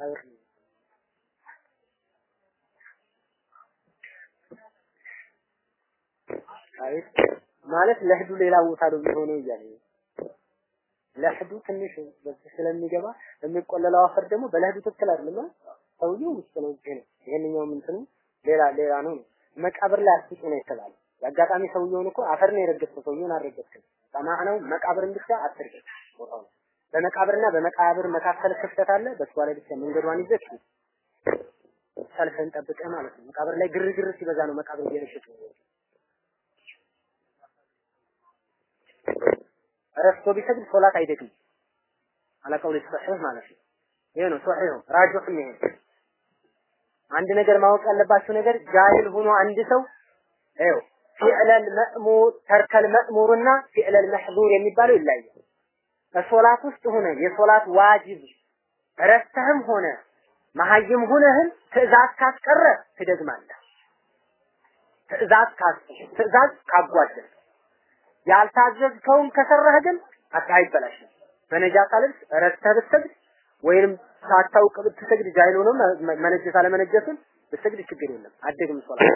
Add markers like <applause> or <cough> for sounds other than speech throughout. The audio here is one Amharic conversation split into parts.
ነው። አይ ማለት ለህዱ ሌላ ቦታ ነው የሚሆነው እያለ ለህዱ ትንሽ በዚህ ስለሚገባ የሚቆለለው አፈር ደግሞ በለህዱ ትክክል አይደለም። ሰውየው ውስጥ ነው እዚህ ነው። እንትኑ ሌላ ሌላ ነው። መቃብር ላይ አስጡ ነው የተባለ። የአጋጣሚ ሰውየውን እኮ አፈር ነው የረገጥከው፣ ሰውየውን አልረገጥክም። ነው መቃብርን ብቻ አትርገጥ ቦታው በመቃብርና በመቃብር መካከል ክፍተት አለ። በሷ ላይ ብቻ መንገዷን ይዘህ ሰልፍን ጠብቀህ ማለት ነው። መቃብር ላይ ግርግር ሲበዛ ነው መቃብር እየረሸጡ ረስቶ ቢሰግድ ሶላት አይደግም። አለቀው ሊሰሕህ ማለት ነው። ይሄ ነው ሶሒሁ ራጅህ ይሄ አንድ ነገር ማወቅ ያለባችሁ ነገር ጃሂል ሆኖ አንድ ሰው ይኸው ፊዕለል መእሙር ተርከል መእሙርና ፊዕለል መሕዙር የሚባለው ይለያያል። በሶላት ውስጥ ሆነ የሶላት ዋጅብ ረስተህም ሆነ መሀይም ሆነህም ትእዛዝ ካስቀረ ትደግማለህ። ትእዛዝ ካስ ትእዛዝ ካጓደል ያልታዘዝከውን ከሰራህ ግን አይበላሽም። በነጃሳ ልብስ ረስተህ ብትሰግድ ወይንም ሳታውቅ ብትሰግድ ጃሂል ሆኖ መነጀት አለመነጀቱን ብትሰግድ ችግር የለም። አደግም ሶላት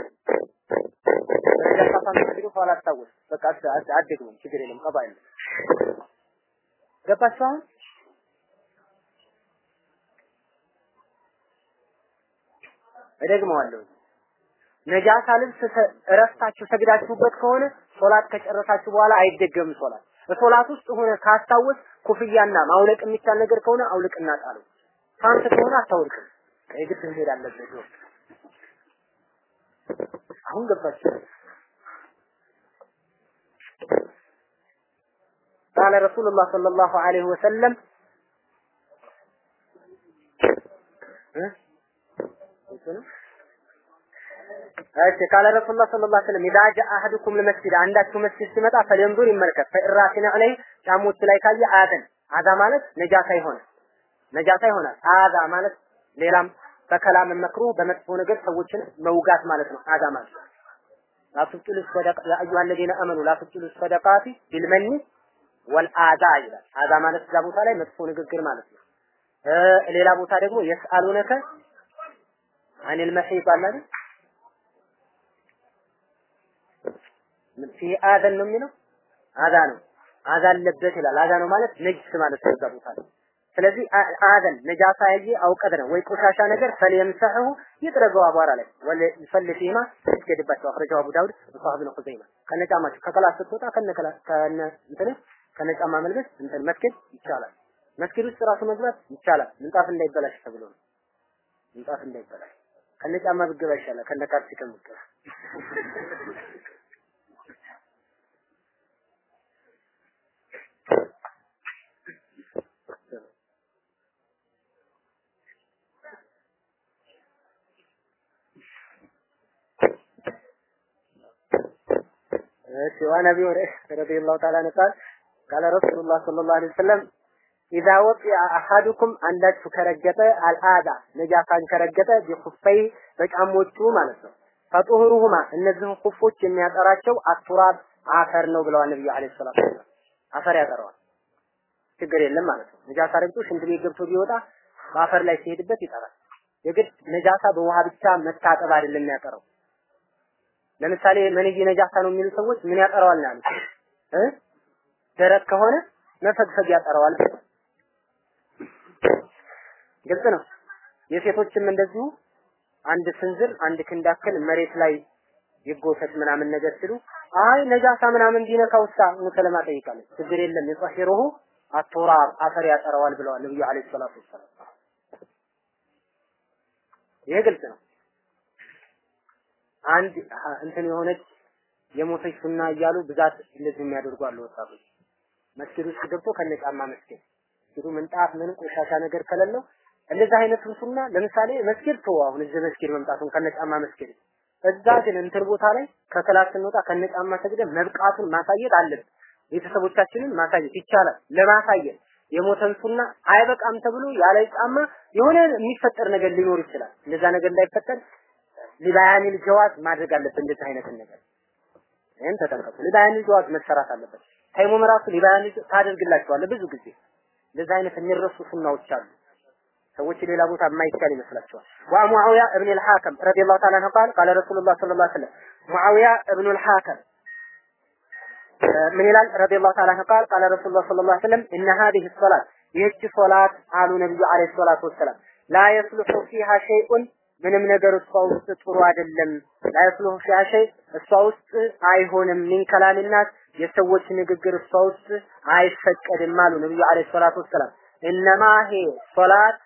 በነጃሳ ሳትሰግድ ሶላት አስታውስ። በቃ አደግም ችግር የለም። ቀባ የለም። አሁን? እደግመዋለሁ። ነጃሳ ልብስ እረስታችሁ ሰግዳችሁበት ከሆነ ሶላት ከጨረሳችሁ በኋላ አይደገምም ሶላት። በሶላት ውስጥ ሆነ ካስታወስ ኩፍያና ማውለቅ የሚቻል ነገር ከሆነ አውልቅና ጣለው። ፓንት ከሆነ አታውልቅም። የግድ መሄድ አለበት አሁን ገባችሁ? قال رسول الله صلى الله عليه وسلم እሺ ቃለ ረሱላህ ሰለላሁ ዐለይሂ ወሰለም ኢዛ ጃአ አሐዱኩም ለመስጂድ አንዳችሁ መስጂድ ሲመጣ ፈሊንዙር ይመልከት ፈኢራሲን ዐለይሂ ጫሞቹ ላይ ካየ አዘን አዛ ማለት ነጃሳ ይሆናል ነጃሳ ይሆናል አዛ ማለት ሌላም በከላም መክሩ በመጥፎ ነገር ሰዎችን መውጋት ማለት ነው አዛ ማለት ላትብጥሉ ሰደቃ ያ አዩሃ الذين امنوا لا تبطلوا الصدقات بالمن ወልአዛ ይላል። አዛ ማለት እዛ ቦታ ላይ መጥፎ ንግግር ማለት ነው። ሌላ ቦታ ደግሞ የስአሉነከ አኒል መሕይ ይባላል። ፊህ አዛን ነው የሚለው አዛ ነው። አዛ አለበት ይላል። አዛ ነው ማለት ነጅስ ማለት ነው እዛ ቦታ ላይ። ስለዚህ አዘን ነጃሳ ያየ አውቀት ነው ወይ ቆሻሻ ነገር ፈልየምሰሁ ይጥረገው አቧራ ላይ ወልፈል ፊማ ይስገድባቸው አኽረጃው አቡ ዳውድ ወሷህ ብን ከነጫማቸው ከከላስ ስትወጣ ከነ ከነ እንትን ከነጫማ መልበስ እንትን መስጊድ ይቻላል። መስጊድ ውስጥ ራሱ መግባት ይቻላል። ምንጣፍ እንዳይበላሽ ተብሎ ነው። ምንጣፍ እንዳይበላሽ። ከነጫማ ብገባ ይሻላል ከነካርሲ ከምገባ እሺ አቢ ሁረይራ ረዲየላሁ ተዓላ ዐንሁ ቃል ቃለ ረሱሉላህ ሰለላሁ ዐለይሂ ወሰለም ኢዛ ወጢአ አሐዱኩም አንዳችሁ ከረገጠ አልአዳ ነጃሳን ከረገጠ ቢኹፈይ በጫሞቹ ማለት ነው ፈጡሁሩሁማ እነዚህን ኩፎች የሚያጠራቸው አቱራብ አፈር ነው ብለዋል ነብዩ አለይሂ ሰላቱ ወሰላም። አፈር ያጠራዋል። ችግር የለም ማለት ነው። ነጃሳ ረግጦ ሽንት ቤት ገብቶ ቢወጣ በአፈር ላይ ሲሄድበት ይጠራል። የግድ ነጃሳ በውሃ ብቻ መታጠብ አይደለም የሚያጠራው። ለምሳሌ መንይ ነጃሳ ነው የሚሉ ሰዎች ምን ያጠራዋል ነው ያሉት ደረቅ ከሆነ መፈግፈግ ያጠራዋል ግልጽ ነው። የሴቶችም እንደዚሁ አንድ ስንዝር አንድ ክንዳክል መሬት ላይ ይጎተት ምናምን ነገር ሲሉ አይ ነጃሳ ምናምን ቢነካው ሳ ሙሰለማ ጠይቃለች። ችግር የለም የጧሂሩሁ አቱራብ አፈር ያጠራዋል ብለዋል ነብዩ አለይሂ ሰላቱ ወሰላም። ይሄ ግልጽ ነው። አንድ እንትን የሆነች የሞተች ሱና እያሉ ብዛት እንደዚህ የሚያደርጉ አሉ ወጣቶች መስጊድ ውስጥ ገብቶ ከነጫማ መስጊድ ሲሉ ምንጣፍ ምን ቆሻሻ ነገር ከሌለው እንደዚህ አይነቱን ሱና ለምሳሌ መስጊድ ተው አሁን እዚህ መስጊድ መምጣቱን ከነጫማ መስጊድ እዛ ግን እንትን ቦታ ላይ ከክላስ ስንወጣ ከነጫማ ሰግደን መብቃቱን ማሳየት አለብን። ቤተሰቦቻችንን ማሳየት ይቻላል። ለማሳየት የሞተን ሱና አይበቃም ተብሎ ያለ ጫማ የሆነ የሚፈጠር ነገር ሊኖር ይችላል። እንደዛ ነገር እንዳይፈጠር ሊባያኒል ጀዋዝ ማድረግ አለብን። እንደዚህ አይነት ነገር ይሄን ተጠንቀቁ። ሊባያኒል ጀዋዝ መሰራት አለበት። ታይሞም ራሱ ሊባያኒል ታደርግላቸዋለህ ብዙ ጊዜ እንደዚህ አይነት የሚረሱ ሱናዎች አሉ። ሰዎች ሌላ ቦታ የማይቻል ይመስላቸዋል። ወሙዓዊያ እብን አልሐከም ረዲየላሁ ተዓላ አንሁ ቃል ቃለ ረሱሉላህ ሰለላሁ ዐለይሂ ወሰለም ሙዓዊያ እብን አልሐከም ምን ይላል? ረዲየላሁ ተዓላ አንሁ ቃል ቃለ ረሱሉላህ ሰለላሁ ዐለይሂ ወሰለም እነ ሀዲህ ሶላት ይህች ሶላት አሉ ነብዩ አለይሂ ሰላቱ ወሰላም ላ የስሉሑ ፊሃ ሸይኡን ምንም ነገር እሷ ውስጥ ጥሩ አይደለም። ላ የስሉሑ ፊሃ ሸይ እሷ ውስጥ አይሆንም። ሚን ከላሚናት የሰዎች ንግግር እሷ ውስጥ አይፈቀድም አሉ ነብዩ አለይሂ ሰላቱ ወሰላም። እነማ ሄ ሶላት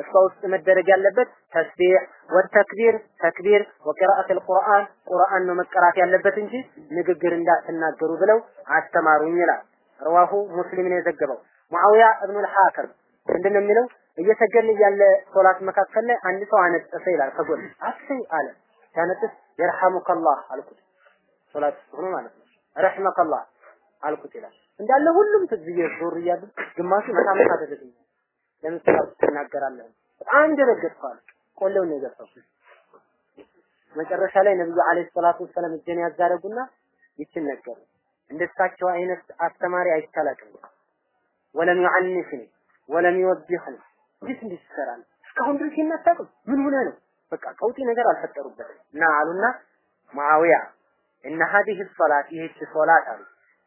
እሷ ውስጥ መደረግ ያለበት ተስቢሕ ወተክቢር ተክቢር ወቂራአት አልቁርአን ቁርአን ነው መቀራት ያለበት እንጂ ንግግር እንዳትናገሩ ብለው አስተማሩኝ ይላል። ረዋሁ ሙስሊም ነው የዘገበው። ሙአዊያ እብኑ አልሐከም ምንድን ነው የሚለው? እየሰገድን እያለ ሶላት መካከል ላይ አንድ ሰው አነጠሰ ይላል። ከጎን አፍሰይ አለ። ሲያነጥስ የርሐሙከላህ አልኩት። ሶላት ሆኖ ማለት ነው። ረሕመከላህ አልኩት ይላል። እንዳለ ሁሉም ትዝ ዞር እያሉ ግማሹ መታ አደረገኝ። ለምን ትናገራለህ? በጣም ደነገጥኩ አለ። ቆሌውን ነው የገፋው። መጨረሻ ላይ ነብዩ አለይሂ ሰላቱ ወሰለም እጄን ያዛረጉና ይችን ነገሩ። እንደሳቸው አይነት አስተማሪ አይቻላቅም። ወለም ዩዐንፍኒ ወለም ይወቢኽኒ እንዴት እንዴት ይሰራል? እስካሁን ድረስ የማታውቅም ምን ሆነ ነው? በቃ ቀውጢ ነገር አልፈጠሩበትም እና አሉና ሙአዊያ እነ ሀዲህ ሶላት ይህች ሶላት አሉ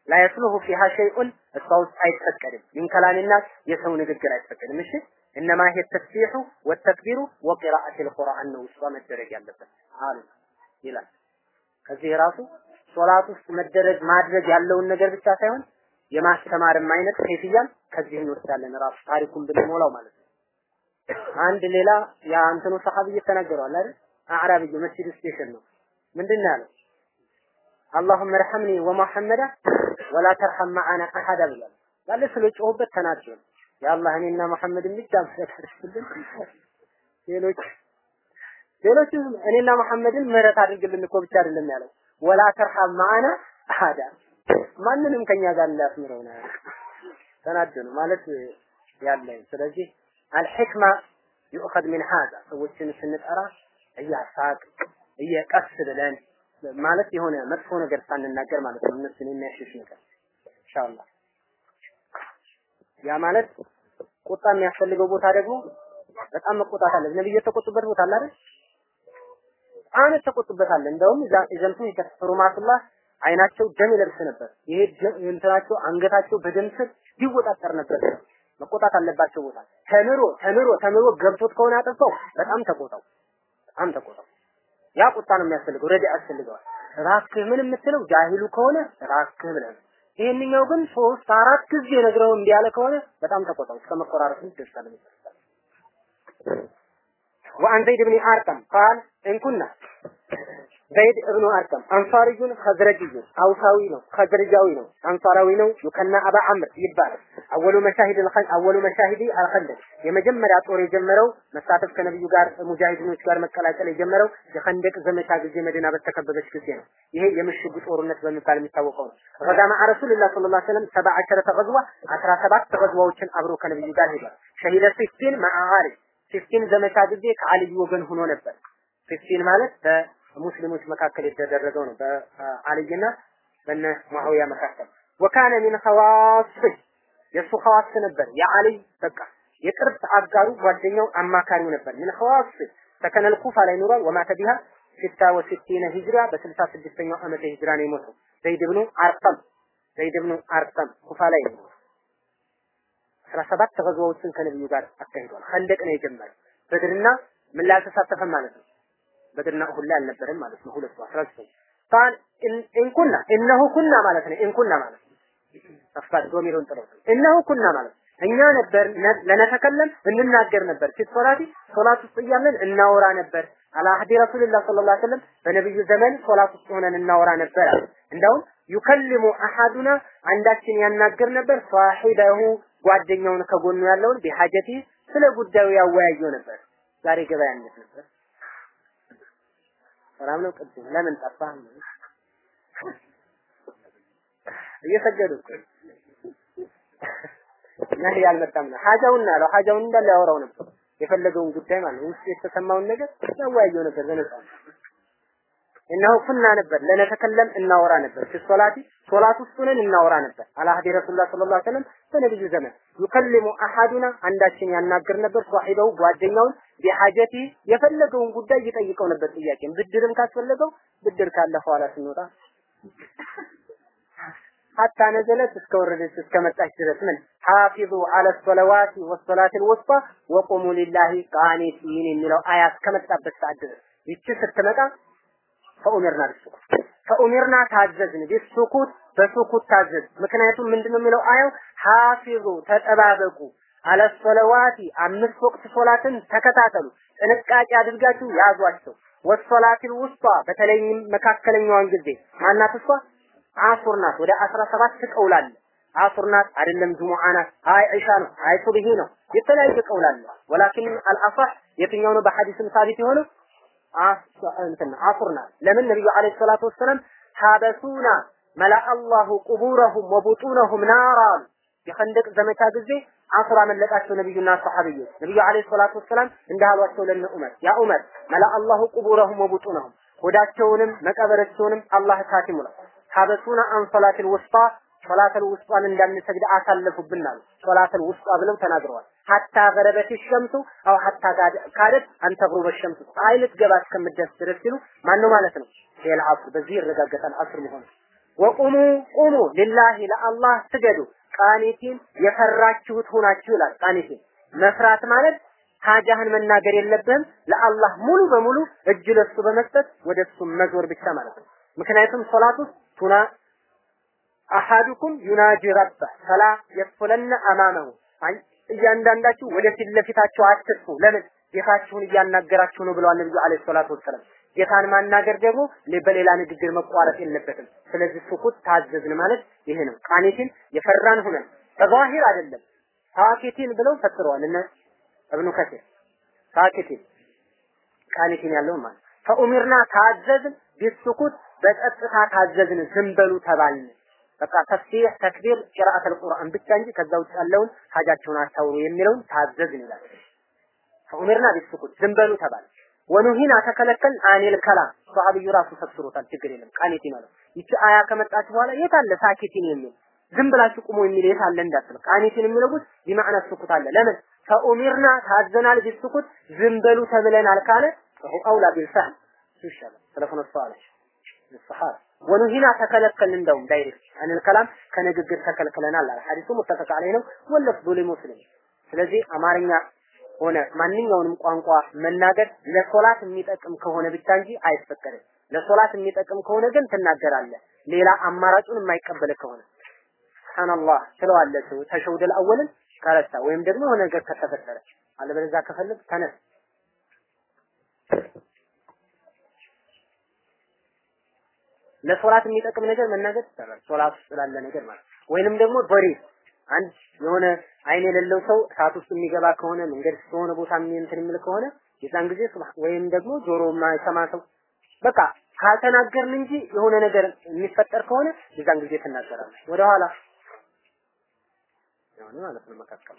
ላ የስሉሁ ፊሃ ሸይኡን እሷ ውስጥ አይፈቀድም። ሚን ከላሚናስ የሰው ንግግር አይፈቀድም። እሺ እነማ ይሄ ተስቢሑ ወተክቢሩ ወቂራአት ልቁርአን ነው ውስጧ መደረግ ያለበት አሉ ይላል። ከዚህ ራሱ ሶላት ውስጥ መደረግ ማድረግ ያለውን ነገር ብቻ ሳይሆን የማስተማርም አይነት كيفية ም ከዚህ እንወስዳለን። ራሱ ታሪኩን ብንሞላው ማለት ነው። አንድ ሌላ ያ እንትኑ ሰሐቢይ ተናገረዋል አይደል? አዕራብይ መስጂድ ውስጥ የሸና ነው። ምንድን ነው ያለው? اللهم ارحمني ومحمدا ولا ترحم معنا أحدا ብሏል። ያለ ስለ ጮህበት ነው። የአላህ እኔና መሐመድን ብቻ ምሕረት ሌሎች ሌሎች እኔና መሐመድን ምህረት አድርግልን እኮ ብቻ አይደለም ያለው ወላ ተርሐም መዓና አሐዳ ማንንም ከኛ ጋር እንዳያስምረው ነው ነው ማለት ያለ ስለዚህ አልሕክማ ዩእኸድ ሚን ሀዛ ሰዎችን ስንጠራ እያሳቅ እየቀስ ብለን ማለት የሆነ መጥፎ ነገር ሳንናገር ማለት ነው። እነሱን የሚያሸሽ ነገር ኢንሻአላህ። ያ ማለት ቁጣ የሚያስፈልገው ቦታ ደግሞ በጣም መቆጣት አለ። ነብዩ የተቆጡበት ቦታ አለ አይደል? በጣም የተቆጡበት አለ። እንደውም ዘንቱ ይከፍሩ ማሱላህ አይናቸው ደም ይለብስ ነበር። ይሄ እንትናቸው አንገታቸው በደም ስር ይወጣጠር ነበር። መቆጣት አለባቸው ቦታ ተምሮ ተምሮ ተምሮ ገብቶት ከሆነ አጠፋው በጣም ተቆጣው፣ በጣም ተቆጣው። ያ ቁጣ ነው የሚያስፈልገው፣ ረዲ ያስፈልገዋል። እባክህ ምን የምትለው ጃሂሉ ከሆነ እባክህ ብለህ ይሄንኛው ግን ሶስት አራት ጊዜ ነግረው እምቢ ያለ ከሆነ በጣም ተቆጣው፣ እስከ መቆራረጥ ይደርሳል። وعن زيد بن أرقم قال إن كنا ዘይድ እብኑ አርቀም አንሳሪዩን ኸዝረጅዩ አውሳዊ ነው ኸዝረጃዊ ነው። አንሳራዊ ነው ዩከና አባ አምር ይባላል። አወሉ መሻሂድ አወሉ መሻሂዲ አልኸንደቅ የመጀመሪያ ጦር የጀመረው መሳተፍ ከነብዩ ጋር ሙጃሂዲኖች ጋር መቀላቀል የጀመረው የኸንደቅ ዘመቻ ጊዜ መዲና በተከበበች ጊዜ ነው። ይሄ የምሽጉ ጦርነት በሚባል የሚታወቀው ነው። غزا مع رسول الله صلى الله عليه وسلم سبع عشرة غزوة አስራ ሰባት ገዝዋዎችን አብሮ ከነብዩ ጋር ሄዷል። شهد صفين مع علي ሲፊን ዘመቻ ጊዜ ከአልይ ወገን ሆኖ ነበር። ሲፊን ማለት ሙስሊሞች መካከል የተደረገው ነው። በአልይና በነ ሙአዊያ መካከል። وكان من خواص የሱ خواص ነበር። የአልይ በቃ የቅርብ አጋሩ ጓደኛው አማካሪው ነበር። ሚን ኸዋስ ሰከነ الኩፋ ላይ ኑሯል። ወማተ ቢሃ ሲታ ወሲቲነ ሂጅራ በስልሳ ስድስተኛው ዓመተ ሂጅራ ነው የሞተው። ዘይድ ብኑ አርቀም ዘይድ ብኑ አርቀም ኩፋ ላይ ነው አስራ ሰባት ተገዝዋዎችን ከነብዩ ጋር አካሂዷል። ኸንደቅ ነው የጀመረው። በድርና ምን ላይ አልተሳተፈም ማለት ነው በድርና ላይ አልነበረም ማለት ነው። ሁለቱ 19 ቃል እንኩና እነሆ ኩና ማለት ነው። እንኩና ማለት ነው። ዶሚሮን ጥለው እነሆ كنا ማለት እኛ ነበር لنتكلم እንናገር ነበር في الصلاة ሶላት ውስጥ እያለን እናወራ ነበር على عهد رسول الله صلى الله عليه وسلم በነብዩ ዘመን ሶላት ውስጥ ሆነን እናወራ ነበር እንደውም يكلم أحدنا አንዳችን ያናግር ነበር صاحبه ጓደኛውን ከጎኑ ያለውን بحاجته ስለ ጉዳዩ ያወያየው ነበር። ዛሬ ገበያ እንዴት ነበር? ሰላም ነው? ቅድም ለምን ጠፋህ? እየሰገዱ ነህ ያልመጣም ነው። ሀጃውን ያለው ሀጃውን እንዳለ ያወራው ነበር። የፈለገውን ጉዳይ ማለት ነው። ውስጥ የተሰማውን ነገር ያወያየው ነበር በነፃ እነሆ ኩና ነበር። ለነተከለም እናወራ ነበር። ሶላቲ ሶላት ውስጥ እናወራ ነበር። አላ ሀዲ ረሱላህ ሰለላሁ ዐለይሂ ወሰለም በነብዩ ዘመን ዩከልሙ አሐዱና አንዳችን ያናግር ነበር። ሷሂበው ጓደኛውን ቢሐጀቲ የፈለገውን ጉዳይ ይጠይቀው ነበር ጥያቄም። ብድርም ካስፈለገው ብድር ካለ ኋላ ስንወጣ حتى نزلت እስከ ወረደች እስከ መጣች ድረስ ምን? حافظوا على الصلوات والصلاة الوسطى وقوموا لله قانتين የሚለው አያ እስከመጣበት ሰዓት ድረስ ይቺ ስትመጣ فأمرنا بالسكوت فأمرنا ታዘዝን بالسكوت በ سكوت ታዘዝን። ምክንያቱም ምንድነው የሚለው አያው? حافظوا ተጠባበቁ على الصلوات አምስት ወቅት ሶላትን ተከታተሉ። ጥንቃቄ አድርጋችሁ ያዟቸው። ወሶላቲል ውስጧ በተለይም መካከለኛዋን ጊዜ ማናት እሷ? አሱር ወደ 17 ቀውል አለ። አሱር ናት አይደለም ጁሙዓ ናት፣ ነው፣ አይ ነው። የተለያየ ቀውል አለ። ወላኪን አልአصح የትኛው ነው በሐዲስም ሳቢት የሆነው? አሱር ለምን ነብዩ አለይሂ ሰላቱ ወሰለም ሀበሱና መላ አላሁ ቁቡረሁም ወቡጡነሁም ናራ የኸንደቅ ዘመቻ ጊዜ አስር አመለጣቸው ነብዩና ሰሐቢዮች። ነብዩ አለይሂ ሰላቱ ወሰላም እንዳሏቸው ለነ ዑመር ያ ዑመር ملأ الله قبورهم وبطونهم ሆዳቸውንም መቀበራቸውንም አላህ ካቲሙ ነው حبسونا عن الصلاة الوسطى الصلاة الوسطى ን እንዳንሰግድ አሳለፉብን አሉ። الصلاة الوسطى ብለው ተናግረዋል። حتى غربت الشمس أو حتى كادت أن تغرب الشمس ፀሐይ ልትገባ እስከምትደርስ ድረስ ሲሉ ማን ነው ማለት ነው? ሌላ አስር በዚህ ይረጋገጣል አስር መሆኑ وقوموا قوموا لله ለአላህ ስገዱ قانتين የፈራችሁት ሆናችሁ ይላል። قانتين መፍራት ማለት ሀጃህን መናገር የለብህም ለአላህ ሙሉ በሙሉ እጅ ለሱ በመስጠት ወደ እሱ መዞር ብቻ ማለት ነው። ምክንያቱም ሶላት ውስጥ فإن أحدكم يناجي ربه فلا يبصقن أمامه እያንዳንዳችሁ ወደ ፊት ለፊታችሁ አትትፉ። ለምን ጌታችሁን እያናገራችሁ ነው ብለዋል ነብዩ አለይሂ ሰላቱ ወሰለም። ጌታን ማናገር ደግሞ በሌላ ንግግር መቋረጥ የለበትም። ስለዚህ سكوت ታዘዝን ማለት ይሄ ነው። قانتين የፈራን ሁነን በ ظاهر አይደለም ساكتين ብለው ፈስረዋል እነ እብኑ ከሲር ساكتين قانتين ያለው ማለት فأمرنا ታዘዝን بالسكوت በጸጥታ ታዘዝን ዝም በሉ ተባልን። በቃ تسبيح تكبير قراءة القرآن ብቻ እንጂ ከዛ ውጭ ያለውን ሀጃቸውን አታውሩ የሚለውን ታዘዝን ይላል። فأمرنا بالسكوت ዝም ተባልን። ونهينا ተከለከልን عن الكلام። ሰሃቢዩ ራሱ ፈስሮታል። ችግር የለም። قانتين ማለት ይቺ አያ ከመጣች በኋላ የት አለ ساكتين የሚል? ዝም ብላችሁ ቁሙ የሚል የት አለ እንዳትል قانتين የሚለው ጉድ بمعنى السكوت አለ። ለምን? فأمرنا ታዘናል بالسكوت ዝም በሉ ተብለናል ካለ أولى بالفهم ይሻላል። ሰለፉን ሰዋለች። ሰሃባ ونهينا ተከለከልን እንደውም direct عن الكلام ከንግግር ተከልክለናል አለ። ሐዲሱ متفق عليه ነው። ወለፍዱ ለሙስሊም ስለዚህ አማርኛ ሆነ ማንኛውንም ቋንቋ መናገር ለሶላት የሚጠቅም ከሆነ ብቻ እንጂ አይፈቀድም። ለሶላት የሚጠቅም ከሆነ ግን ትናገራለህ። ሌላ አማራጩን የማይቀበል ከሆነ ሱብሃንአላህ ትለዋለህ ተሸውደል አወልን ከረሳ ወይም ደግሞ የሆነ ነገር ከተፈጠረ አለበለዚያ ከፈለግ ተነስ። ለሶላት የሚጠቅም ነገር መናገር ይቻላል። ሶላት ውስጥ ላለ ነገር ማለት ወይንም ደግሞ በሪ አንድ የሆነ አይን የሌለው ሰው እሳት ውስጥ የሚገባ ከሆነ መንገድ ከሆነ ቦታ እንትን የሚል ከሆነ የዛን ጊዜ ወይም ደግሞ ጆሮ የማይሰማ ሰው በቃ ካልተናገርን እንጂ የሆነ ነገር የሚፈጠር ከሆነ የዛን ጊዜ ትናገራለህ። ወደኋላ ያው ማለት ነው መካከል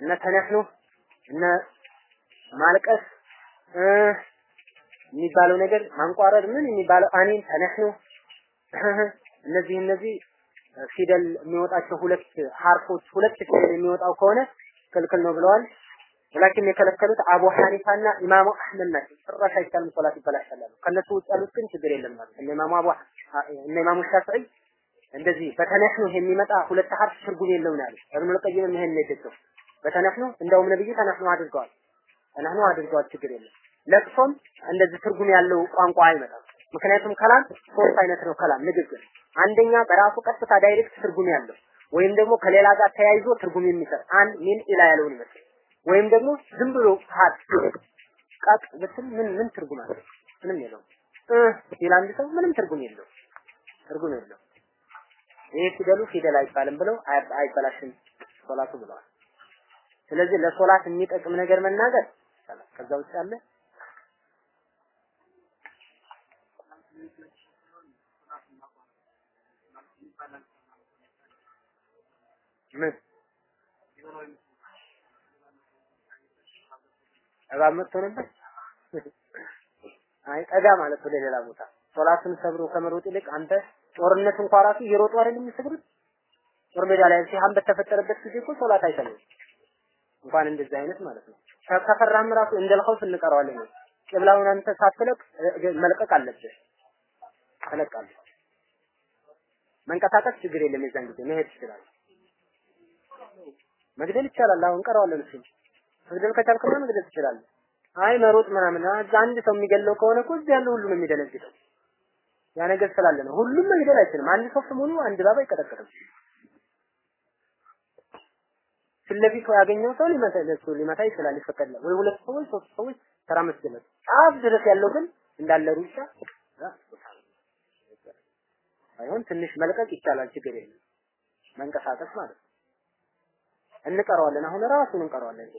እነ ተነፍኑ እነ ማልቀስ የሚባለው ነገር ማንቋረር ምን የሚባለው አኒን ተነህኑ እነዚህ እነዚህ ፊደል የሚወጣቸው ሁለት ሀርፎች ሁለት ፊደል የሚወጣው ከሆነ ክልክል ነው ብለዋል። ወላኪን የከለከሉት አቡ ሐኒፋና ኢማሙ አህመድ ናቸው። ጭራሽ አይቻልም፣ ሶላት ይበላሻል አሉ። ከነሱ ውጭ ያሉት ግን ችግር የለም ማለት እነ ኢማሙ አቡ እነ ኢማሙ ሻፊዒ እንደዚህ በተነህኑ የሚመጣ ሁለት ሀርፍ ትርጉም የለውም ያሉ። እብኑል ቀይም ይሄን ነው የደገፉ። በተነህኑ እንደውም ነብዩ ተነህኑ አድርገዋል። ተነህኑ አድርገዋል፣ ችግር የለም። ለቅሶም እንደዚህ ትርጉም ያለው ቋንቋ አይመጣም። ምክንያቱም كلام ሶስት አይነት ነው كلام ንግግር። አንደኛ በራሱ ቀጥታ direct ትርጉም ያለው ወይም ደግሞ ከሌላ ጋር ተያይዞ ትርጉም የሚሰጥ አንድ من إلى ያለውን ይመስል ወይም ደግሞ ዝም ብሎ ሀት ቀጥ ብትል ምን ምን ትርጉም አለ? ምንም የለውም። ሲል አንድ ሰው ምንም ትርጉም የለው ትርጉም የለው። ይሄ ፊደሉ ፊደል አይባልም ብለው አይበላሽም ሶላቱ ብለዋል። ስለዚህ ለሶላት የሚጠቅም ነገር መናገር ከዛ ውጭ ያለ ምን? እባብ መጥቶ ነበር? አይ ጠጋ ማለት ወደ ሌላ ቦታ። ሶላትን ሰብሮ ከመሮጥ ይልቅ አንተ ጦርነት እንኳ ራሱ እየሮጡ አይደል የሚሰግዱት? ጦር ሜዳ ላይ ሲሃን በተፈጠረበት ጊዜ እኮ ሶላት አይሰግዱም እንኳን እንደዚህ አይነት ማለት ነው። ከፈራህም ራሱ እንደልኸውፍ እንቀረዋለን። ቂብላውን አንተ ሳትለቅ መልቀቅ አለብህ። ትለቃለህ መንቀሳቀስ ችግር የለም የዛን ጊዜ መሄድ ትችላለህ መግደል ይቻላል። አሁን እንቀረዋለን እሱ መግደል ከቻልክማ መግደል ትችላለህ። አይ መሮጥ ምናምን እዛ አንድ ሰው የሚገለው ከሆነ እኮ እዚህ ያለው ሁሉ ነው የሚደነግጠው። ያ ነገር ስላለ ነው። ሁሉም መግደል አይችልም። አንድ ሰው ስሙኑ አንድ ባባ አይቀጠቀጥም ፊት ለፊቱ ያገኘው ሰው ሊመታ ሊመታ ይችላል ይፈቀዳል ወይ ሁለት ሰዎች ሶስት ሰዎች ተራ መስገለት ጫፍ ድረስ ያለው ግን እንዳለ ሩጫ አይሆን ትንሽ መልቀቅ ይቻላል። ችግር የለም። መንቀሳቀስ ማለት ነው እንቀረዋለን አሁን ራሱን እንቀረዋለን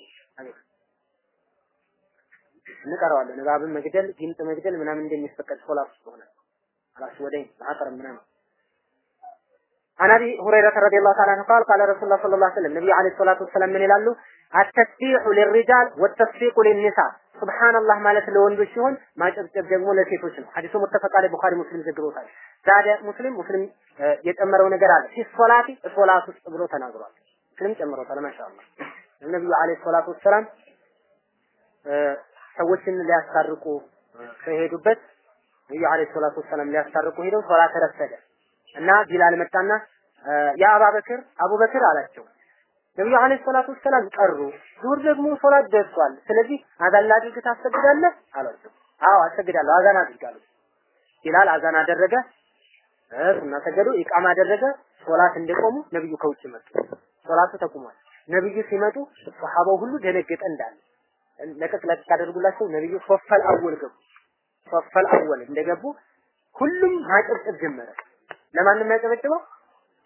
እንቀረዋለን እባብን መግደል ጊንጥ መግደል ምናምን እንደሚፈቀድ ሶላት ውስጥ ሆነ ራሱ ወደ አፈር ምናምን عن ابي هريره رضي الله تعالى عنه قال قال رسول الله صلى الله عليه وسلم النبي عليه الصلاه والسلام من ይላሉ التسبيح للرجال والتصفيق للنساء سبحان الله ማለት ለወንዶች ሲሆን ማጨብጨብ ደግሞ ለሴቶች ነው ሐዲሱ ሙተፈቅ አለ ቡኻሪ ሙስሊም ዘግቦታል ታዲያ ሙስሊም ሙስሊም የጨመረው ነገር አለ ፊ ሶላቲ ሶላት ውስጥ ብሎ ተናግሯል ሙስሊም ጨምሮታል ማሻአላ ነብዩ አለይሂ ሰላቱ ወሰላም ሰዎችን ሊያስታርቁ ከሄዱበት ነብዩ አለይሂ ሰላቱ ወሰላም ሊያስታርቁ ሄደው ሶላት ረፈደ እና ቢላል መጣና ያ አባበክር አቡበክር አላቸው። ነብዩ አለይሂ ሰላቱ ወሰላም ቀሩ። ዙር ደግሞ ሶላት ደርሷል። ስለዚህ አዛን ላድርግ ታሰግዳለህ አላቸው። አዎ አሰግዳለሁ አዛን አድርጋለሁ። ቢላል አዛን አደረገ እና ሰገዱ ኢቃማ አደረገ ሶላት እንደቆሙ ነብዩ ከውጭ መጡ ሶላቱ ተቁሟል ነብዩ ሲመጡ ሰሃባው ሁሉ ደነገጠ እንዳለ። ለቀቅ ለቀቅ አደርጉላቸው ነብዩ ሶፈል አወል ገቡ። ሶፈል አወል እንደገቡ ሁሉም ማጨብጨብ ጀመረ። ለማንም ያጨበጭበው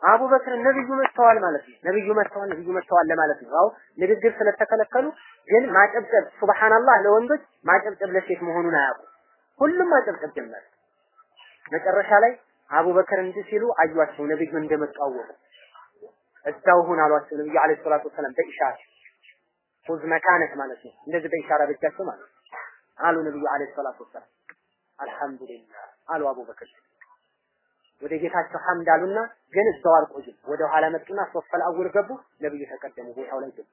አቡበክር ነብዩ መጥተዋል ማለት ነው። ነብዩ መጥተዋል ነብዩ መጥተዋል ለማለት ነው። አው ንግግር ስለተከለከሉ ግን ማጨብጨብ ሱብሃንአላህ ለወንዶች ማጨብጨብ ለሴት መሆኑን አያውቁ። ሁሉም ማጨብጨብ ጀመረ። መጨረሻ ላይ አቡበክር እንዲህ ሲሉ አዩአቸው ነብዩ እንደመጣወቁ እዛው ሁን አሏቸው ነብዩ አለይሂ ሰላቱ ወሰላም በኢሻራ። ኹዝ መካነክ ማለት ነው። እንደዚህ በኢሻራ በእጃቸው ማለት ነው። አሉ ነብዩ አለይሂ ሰላቱ ወሰላም። አልহামዱሊላህ አሉ አቡበክር ወደ ጌታቸው ሐምድ አሉና ግን እዛው አልቆዩም። ወደ ኋላ መጡና ሶፈል አውል ገቡ ነብዩ ተቀደሙ ቦታው ላይ ገቡ።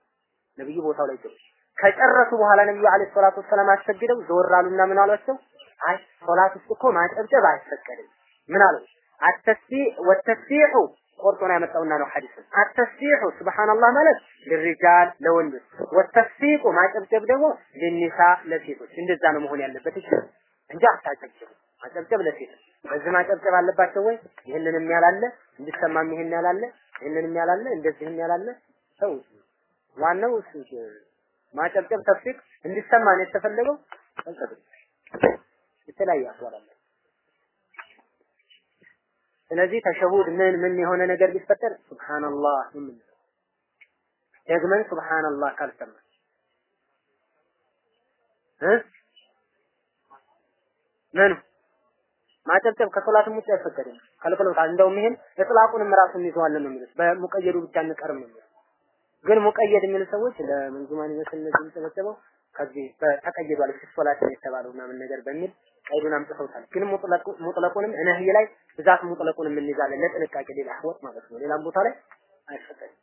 ነብዩ ቦታው ላይ ገቡ። ከጨረሱ በኋላ ነብዩ አለይሂ ሰላቱ ወሰላም አሰግደው ዘወር አሉና ምን አሏቸው? አይ ሶላት ውስጥ እኮ ማጨብጨብ አይፈቀድም። ምን አሉ? አተስቢ ወተስቢሑ ቆርጦ ነው ያመጣውና ነው ሐዲስ አተስቢሑ ሱብሃንአላህ ማለት ለሪጃል ለወንዶች። ወተስቢቁ ማጨብጨብ ደግሞ ለኒሳ ለሴቶች። እንደዛ ነው መሆን ያለበት። እሺ እንጂ አታጨብጭቡ። ማጨብጨብ ለሴቶች። በዚህ ማጨብጨብ አለባቸው ወይ? ይህንንም ያላለ እንዲሰማም ይሄን ያላለ ይህንንም ያላለ እንደዚህም ያላለ ሰው ዋናው ማጨብጨብ ተፍሲቅ እንዲሰማ ነው የተፈለገው። የተለያየ አስዋል ስለዚህ ተሸሁድ ምን ምን የሆነ ነገር ቢፈጠር ሱብሃንአላህ ምን ደግመን ሱብሃንአላህ ካልሰማ እ? ምኑ ማጨብጨብ ከሶላትም ውጭ አይፈቀድም። ከልክሎታል እንደውም ይሄን እጥላቁንም ራሱ እንይዘዋለን ነው የሚሉት። በሙቀየዱ ብቻ እንቀርም ነው ግን ሙቀየድ የሚሉ ሰዎች ለመንዙማን ይመስል እነዚህ የሚጨበጨበው ከዚህ ተቀይዷል ሶላት የተባለው ምናምን ነገር በሚል ቀይዱን አምጥተውታል። ግን ሙጥለቁ ሙጥለቁንም ነህይ ላይ ብዛት ሙጥለቁንም እንይዛለን። ለጥንቃቄ ሌላ ህወት ማለት ነው። ሌላም ቦታ ላይ አይፈቀድም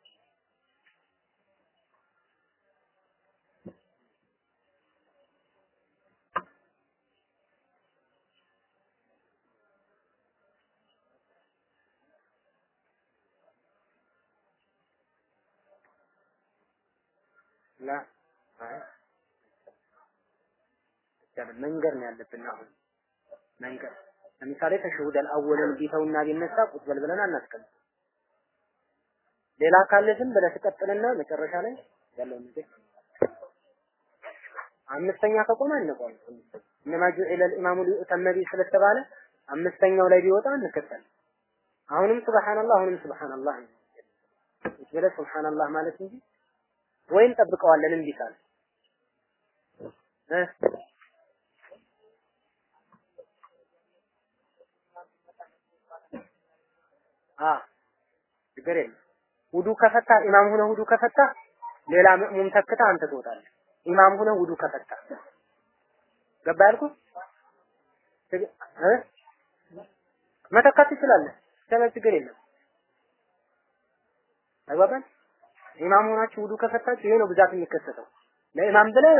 አይቻልም። መንገር ነው ያለብን አሁን መንገር። ለምሳሌ ተሸሁደል አወልን ቢተውና ቢነሳ ቁጭ በል ብለን አናስቀምጥ። ሌላ ካለ ዝም ብለህ ትቀጥልና መጨረሻ ላይ ያለውን ነገር አምስተኛ ከቆመ አንቆም። እነማ ጁዒለ ልኢማሙ ሊዩእተመ ቢሂ ስለተባለ አምስተኛው ላይ ቢወጣ እንከተል። አሁንም ሱብሃንአላህ አሁንም ሱብሃንአላህ ቁጭ ብለህ ሱብሃንአላህ ማለት እንጂ ወይም ጠብቀዋለን እምቢ ካለ ችግር የለም ውዱ ከፈታ ኢማም ሆነ ውዱ ከፈታ ሌላ ሙም ተክታ አንተ ትወጣለህ ኢማም ሆነ ውዱ ከፈታ ገባ ያልኩ መተካት ትችላለህ። ሰለ ችግር የለም። አይባባል ኢማም ሆናችሁ ውዱ ከፈታችሁ ይሄ ነው ብዛት የሚከሰተው። ለኢማም ብለህ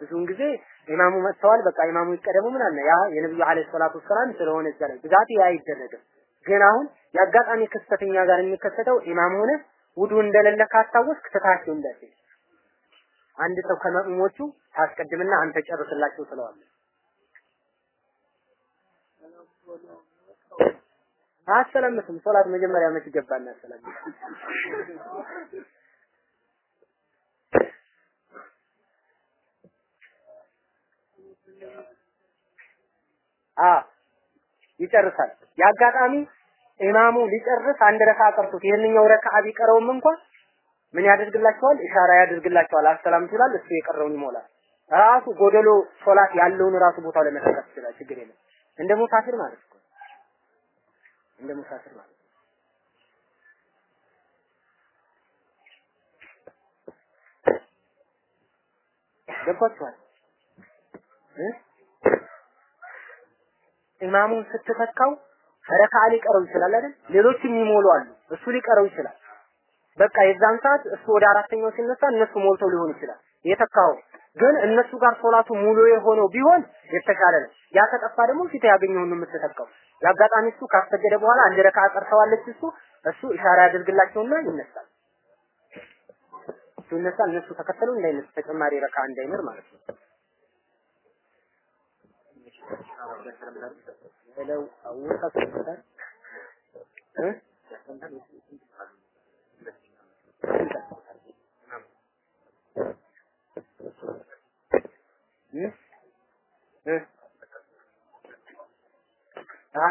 ብዙውን ጊዜ ኢማሙ መጥተዋል፣ በቃ ኢማሙ ይቀደሙ ምን አለ ያ የነብዩ አለይሂ ሰላቱ ሰላም ስለሆነ እዛ ብዛት ያ አይደረግም። ግን አሁን የአጋጣሚ ክስተተኛ ጋር የሚከሰተው ኢማም ሆነ ውዱ እንደሌለ ካስታወስክ ትታቸው እንዳትሄድ አንድ ሰው ከመእሙሞቹ ታስቀድምና አንተ ጨርስላቸው ትለዋለህ። አያሰላምትም። ሶላት መጀመሪያ መች ገባና ያሰላምት አ ይጨርሳል። የአጋጣሚ ኢማሙ ሊጨርስ አንድ ረካ ቀርቶት ይሄንኛው ረካ ቢቀረውም እንኳን ምን ያደርግላቸዋል? ኢሻራ ያደርግላቸዋል። አሰላምቱ ይላል። እሱ የቀረውን ይሞላል። ራሱ ጎደሎ ሶላት ያለውን ራሱ ቦታው ለመተካት ይችላል። ችግር የለም። እንደ ሙሳፊር ማለት ነው። እንደ ሙሳፊር ማለት ገባችኋል? ኢማሙን ስትተካው ረካ ሊቀረው ይችላል አይደል? ሌሎችም ይሞሉ አሉ። እሱ ሊቀረው ይችላል። በቃ የዛን ሰዓት እሱ ወደ አራተኛው ሲነሳ እነሱ ሞልተው ሊሆን ይችላል የተካው ግን እነሱ ጋር ሶላቱ ሙሉ የሆነው ቢሆን የተሻለ ነው። ያ ከጠፋ ደግሞ ፊት ያገኘውን ነው የምትተካው። የአጋጣሚ እሱ ካሰገደ በኋላ አንድ ረካ ቀርተዋለች እሱ እሱ ኢሻራ ያደርግላቸውና ይነሳል። እሱ እነሱ ተከተሉ እንዳይነሱ ተጨማሪ ረካ እንዳይኖር ማለት ነው። ለው አወቃት እ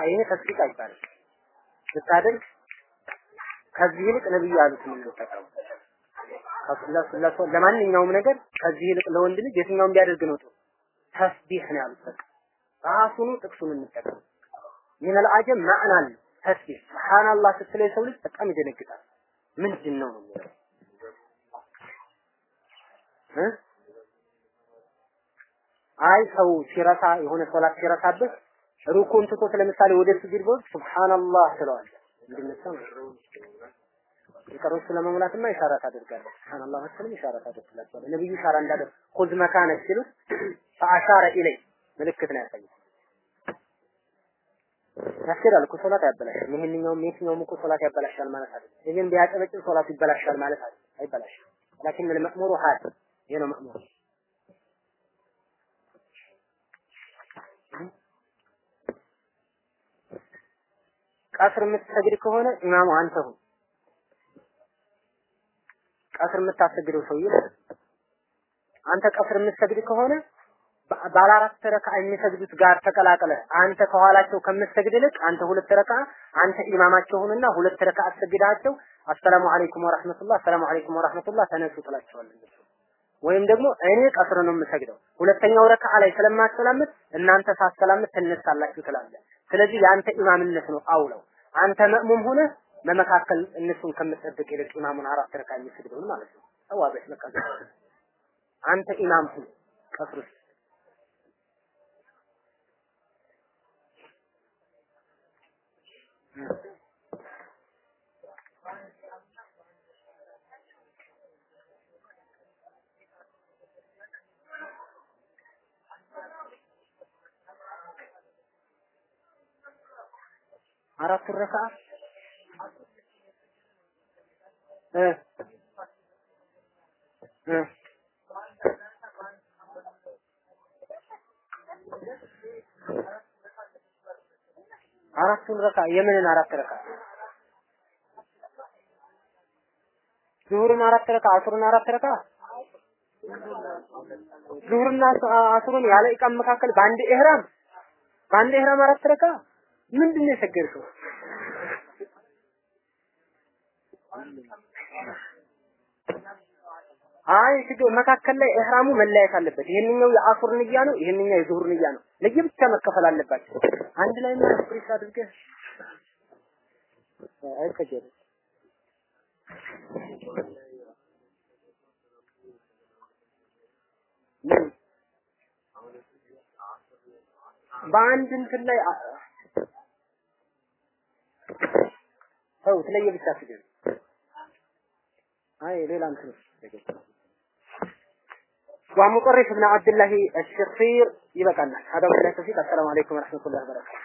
ይሄ ተስቢቅ አይባልም። ስታደርግ ከዚህ ይልቅ ነብዩ ያሉት ምን ተጠቀሙ። ለማንኛውም ነገር ከዚህ ይልቅ ለወንድ ልጅ የትኛውም ቢያደርግ ነው ጥሩ። ተስቢህ ነው ያሉት። በቃ ራሱኑ ጥቅሱን እንጠቀም። ምን አልአጀብ ማዕና አለ ተስቢህ ሱብሃንአላህ ስትለው የሰው ልጅ በጣም ይደነግጣል። ምንድን ነው የሚለው አይ ሰው ሲረሳ የሆነ ሶላት ሲረሳብህ ركن ትቶት ለምሳሌ ወደ ስጁድ ቢወርድ ሱብሃንአላህ ትለዋለህ። እንድነሳ የቀሩት ለመሙላትማ إشارة ታደርጋለህ። ሱብሃንአላህ መሰለኝ إشارة ታደርግላቸዋለህ። ነብዩ إشارة እንዳደረግ خذ مكانك ሲሉት <clears throat> فأشار إليه ምልክት ነው ያሳየው። ተፍሲር እኮ ሶላት ያበላሻል። ይሄንኛውም የትኛውም እኮ ሶላት ያበላሻል ማለት አይደለም። ይሄን ቢያጨበጭብ ሶላት ይበላሻል ማለት አይደለም። አይበላሽም። ላኪን ለመእሙሩ ሀድ ይሄ ነው መእሙሩ ቀስር የምትሰግድ ከሆነ ኢማሙ አንተ ሁን። ቀስር የምታሰግደው ሰውዬ አንተ ቀስር የምትሰግድ ከሆነ ባለ አራት ረካ የሚሰግዱት ጋር ተቀላቅለ አንተ ከኋላቸው ከምትሰግድ ይልቅ አንተ ሁለት ረካ አንተ ኢማማቸው ሁንና ሁለት ረካ አሰግዳቸው አሰላሙ አለይኩም ወራህመቱላህ አሰላሙ አለይኩም ወራህመቱላህ ተነሱ ትላቸዋለህ። ወይም ደግሞ እኔ ቀስር ነው የምሰግደው ሁለተኛው ረካ ላይ ስለማሰላምት እናንተ ሳሰላምት ትነሳላችሁ ትላለህ። ስለዚህ የአንተ ኢማምነት ነው አውለው። አንተ መእሙም ሆነ በመካከል እነሱን ከምትጠብቅ ይልቅ ኢማሙን አራት ረካ የሚሰግደውን ማለት ነው። አዋበሽ በቃ አንተ ኢማም ሁን ቀስር ውስጥ አራት ረካ እ እ አራቱን ረካ የምንን አራት ረካ ዙሁርን አራት ረካ አስሩን አራት ረካ ዙሁርና አስሩን ያለ ኢቃም መካከል በአንድ ኢህራም በአንድ ኢህራም አራት ረካ ምንድን ነው የሰገድከው? አይ መካከል ላይ ኢህራሙ መለያየት አለበት። ይሄንኛው የአሱር ንያ ነው፣ ይሄንኛው የዙሁር ንያ ነው። ለየብቻ መከፈል አለባቸው። አንድ ላይ ነው ፍሪክ አድርገህ? አይከጀል በአንድ እንትን ላይ ተውት፣ ለየብቻ ስገድ። አይ ሌላ እንትን ወሙጠሪፍ ብን አብድላሂ አሽኺር ይበቃናል። ሀዳ ወላሂ ተውፊቅ። አሰላሙ አለይኩም ወረህመቱላሂ ወበረካቱ።